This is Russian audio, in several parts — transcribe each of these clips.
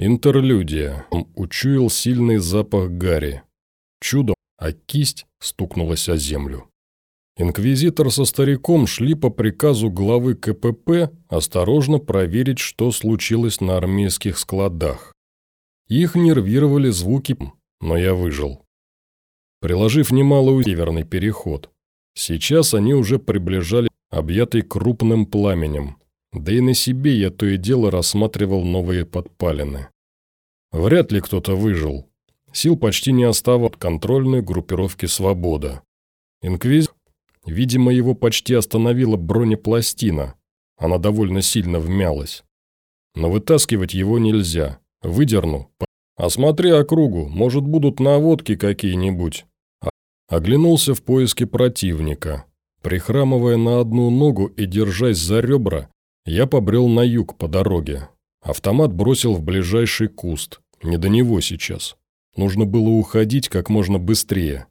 Интерлюдия. Учуял сильный запах гари. Чудом, а кисть стукнулась о землю. Инквизитор со стариком шли по приказу главы КПП осторожно проверить, что случилось на армейских складах. Их нервировали звуки, но я выжил. Приложив немало северный переход. Сейчас они уже приближали объятый крупным пламенем, да и на себе я то и дело рассматривал новые подпалины. Вряд ли кто-то выжил. Сил почти не оставалось контрольной группировки «Свобода». Инквизитор, видимо, его почти остановила бронепластина. Она довольно сильно вмялась. Но вытаскивать его нельзя. Выдерну. Осмотри округу, может, будут наводки какие-нибудь. Оглянулся в поиске противника. Прихрамывая на одну ногу и держась за ребра, я побрел на юг по дороге. Автомат бросил в ближайший куст. Не до него сейчас. Нужно было уходить как можно быстрее.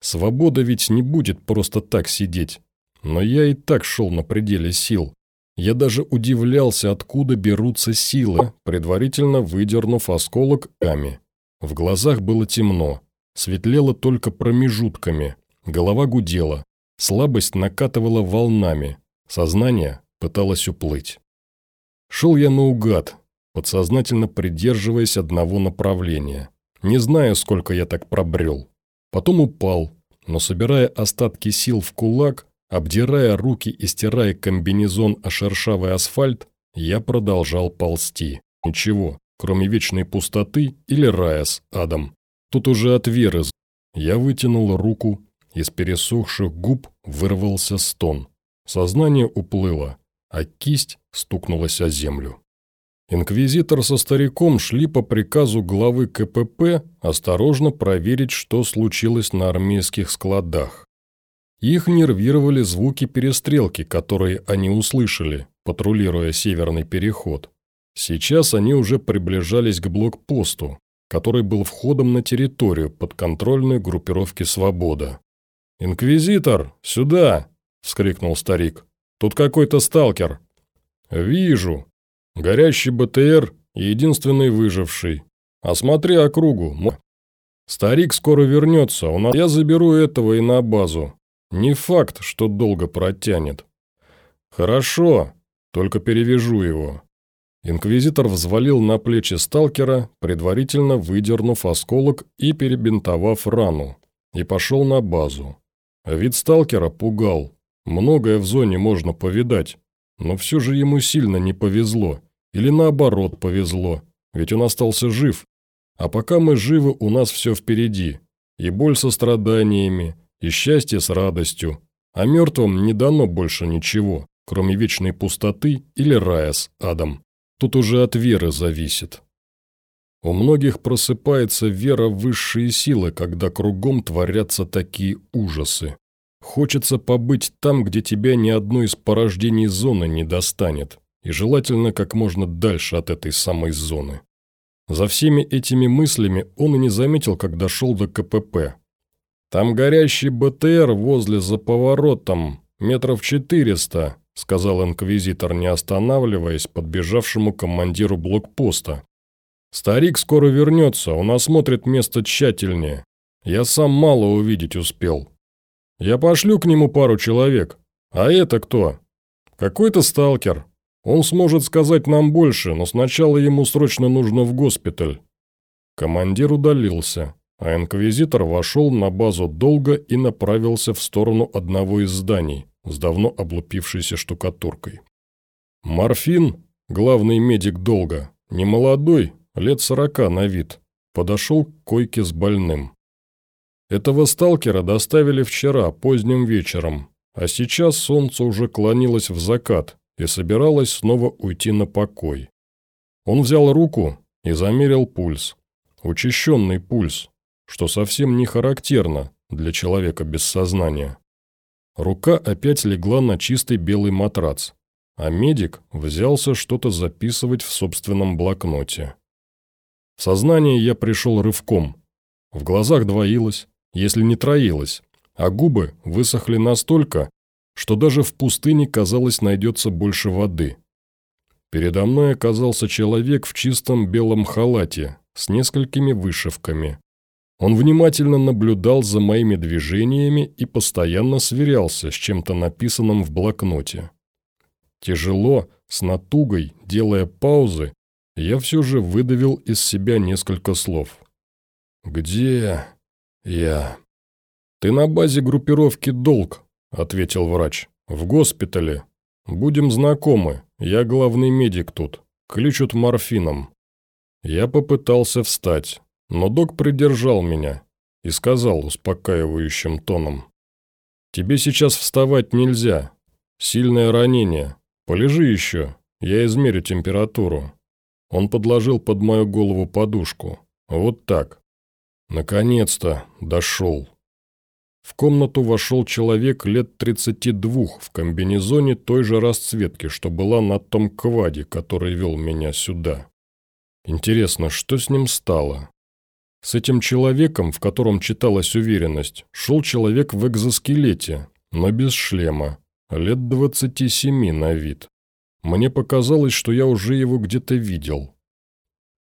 Свобода ведь не будет просто так сидеть. Но я и так шел на пределе сил. Я даже удивлялся, откуда берутся силы, предварительно выдернув осколок ками. В глазах было темно. Светлело только промежутками. Голова гудела. Слабость накатывала волнами. Сознание пыталась уплыть. Шел я наугад, подсознательно придерживаясь одного направления. Не знаю, сколько я так пробрел. Потом упал, но собирая остатки сил в кулак, обдирая руки и стирая комбинезон о шершавый асфальт, я продолжал ползти. Ничего, кроме вечной пустоты или рая с адом. Тут уже от веры. Я вытянул руку, из пересохших губ вырвался стон. Сознание уплыло а кисть стукнулась о землю. Инквизитор со стариком шли по приказу главы КПП осторожно проверить, что случилось на армейских складах. Их нервировали звуки перестрелки, которые они услышали, патрулируя северный переход. Сейчас они уже приближались к блокпосту, который был входом на территорию подконтрольной группировки «Свобода». «Инквизитор, сюда!» – вскрикнул старик. Тут какой-то сталкер». «Вижу. Горящий БТР и единственный выживший. Осмотри округу. Старик скоро вернется, у нас... я заберу этого и на базу. Не факт, что долго протянет». «Хорошо, только перевяжу его». Инквизитор взвалил на плечи сталкера, предварительно выдернув осколок и перебинтовав рану, и пошел на базу. Вид сталкера пугал. Многое в зоне можно повидать, но все же ему сильно не повезло. Или наоборот повезло, ведь он остался жив. А пока мы живы, у нас все впереди. И боль со страданиями, и счастье с радостью. А мертвым не дано больше ничего, кроме вечной пустоты или рая с адом. Тут уже от веры зависит. У многих просыпается вера в высшие силы, когда кругом творятся такие ужасы. Хочется побыть там, где тебя ни одно из порождений зоны не достанет, и желательно как можно дальше от этой самой зоны. За всеми этими мыслями он и не заметил, как дошел до КПП. «Там горящий БТР возле за поворотом, метров четыреста», сказал инквизитор, не останавливаясь, подбежавшему командиру блокпоста. «Старик скоро вернется, он осмотрит место тщательнее. Я сам мало увидеть успел». Я пошлю к нему пару человек. А это кто? Какой-то сталкер. Он сможет сказать нам больше, но сначала ему срочно нужно в госпиталь». Командир удалился, а инквизитор вошел на базу долго и направился в сторону одного из зданий с давно облупившейся штукатуркой. Морфин, главный медик долго, немолодой, лет сорока на вид, подошел к койке с больным. Этого сталкера доставили вчера, поздним вечером, а сейчас солнце уже клонилось в закат и собиралось снова уйти на покой. Он взял руку и замерил пульс. Учащенный пульс, что совсем не характерно для человека без сознания. Рука опять легла на чистый белый матрац, а медик взялся что-то записывать в собственном блокноте. В сознание я пришел рывком. В глазах двоилось, если не троилось, а губы высохли настолько, что даже в пустыне, казалось, найдется больше воды. передо мной оказался человек в чистом белом халате с несколькими вышивками. Он внимательно наблюдал за моими движениями и постоянно сверялся с чем-то написанным в блокноте. Тяжело, с натугой, делая паузы, я все же выдавил из себя несколько слов. «Где я?» «Ты на базе группировки «Долг», — ответил врач. «В госпитале. Будем знакомы. Я главный медик тут. Ключут морфином». Я попытался встать, но док придержал меня и сказал успокаивающим тоном. «Тебе сейчас вставать нельзя. Сильное ранение. Полежи еще, я измерю температуру». Он подложил под мою голову подушку. Вот так. Наконец-то дошел. В комнату вошел человек лет 32 в комбинезоне той же расцветки, что была на том кваде, который вел меня сюда. Интересно, что с ним стало? С этим человеком, в котором читалась уверенность, шел человек в экзоскелете, но без шлема, лет 27 на вид. Мне показалось, что я уже его где-то видел.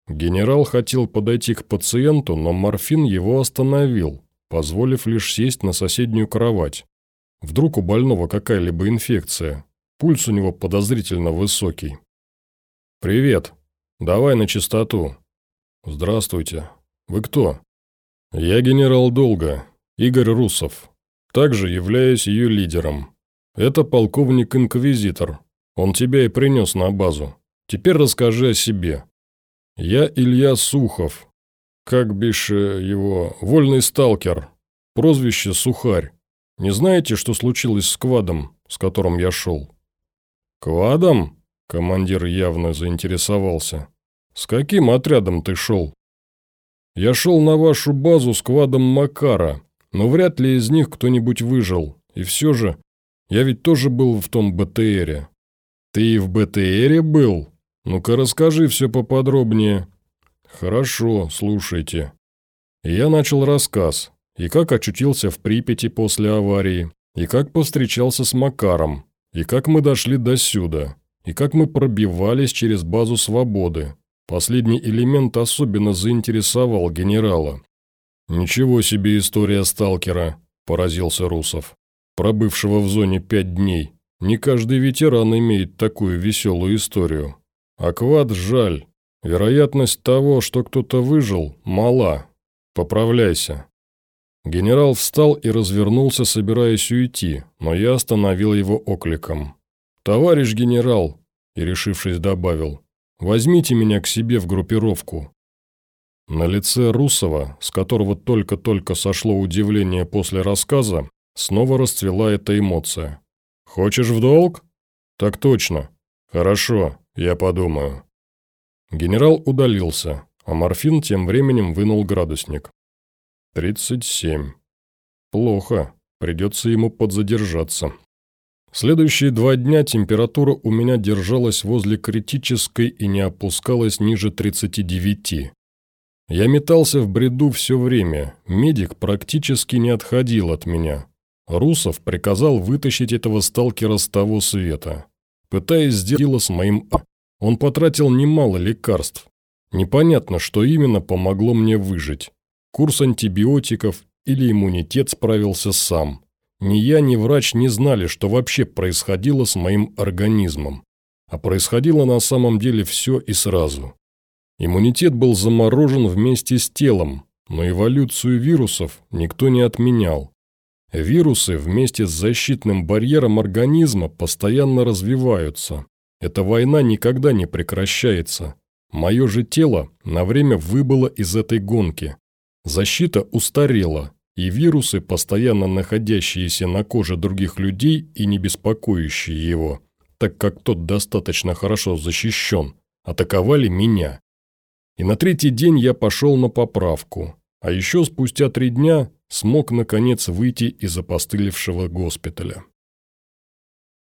Генерал хотел подойти к пациенту, но морфин его остановил, позволив лишь сесть на соседнюю кровать. Вдруг у больного какая-либо инфекция. Пульс у него подозрительно высокий. «Привет. Давай на чистоту». «Здравствуйте. Вы кто?» «Я генерал Долга, Игорь Русов. Также являюсь ее лидером. Это полковник-инквизитор. Он тебя и принес на базу. Теперь расскажи о себе». «Я Илья Сухов, как бишь его, вольный сталкер, прозвище Сухарь. Не знаете, что случилось с квадом, с которым я шел?» «Квадом?» – командир явно заинтересовался. «С каким отрядом ты шел?» «Я шел на вашу базу с квадом Макара, но вряд ли из них кто-нибудь выжил. И все же, я ведь тоже был в том БТРе». «Ты и в БТРе был? Ну-ка расскажи все поподробнее». «Хорошо, слушайте». Я начал рассказ, и как очутился в Припяти после аварии, и как повстречался с Макаром, и как мы дошли до сюда, и как мы пробивались через базу свободы. Последний элемент особенно заинтересовал генерала. «Ничего себе история сталкера», – поразился Русов, пробывшего в зоне пять дней. Не каждый ветеран имеет такую веселую историю. Аквад жаль, Вероятность того, что кто-то выжил, мала. Поправляйся». Генерал встал и развернулся, собираясь уйти, но я остановил его окликом. «Товарищ генерал!» и, решившись, добавил. «Возьмите меня к себе в группировку». На лице Русова, с которого только-только сошло удивление после рассказа, снова расцвела эта эмоция. «Хочешь в долг?» «Так точно. Хорошо, я подумаю». Генерал удалился, а морфин тем временем вынул градусник. «Тридцать семь. Плохо. Придется ему подзадержаться». Следующие два дня температура у меня держалась возле критической и не опускалась ниже 39. Я метался в бреду все время, медик практически не отходил от меня. Русов приказал вытащить этого сталкера с того света. Пытаясь сделать с моим «а», он потратил немало лекарств. Непонятно, что именно помогло мне выжить. Курс антибиотиков или иммунитет справился сам. Ни я, ни врач не знали, что вообще происходило с моим организмом. А происходило на самом деле все и сразу. Иммунитет был заморожен вместе с телом, но эволюцию вирусов никто не отменял. Вирусы вместе с защитным барьером организма постоянно развиваются, эта война никогда не прекращается. Мое же тело на время выбыло из этой гонки. Защита устарела, и вирусы, постоянно находящиеся на коже других людей и не беспокоящие его, так как тот достаточно хорошо защищен, атаковали меня. И на третий день я пошел на поправку, а еще спустя три дня смог наконец выйти из опостылевшего госпиталя.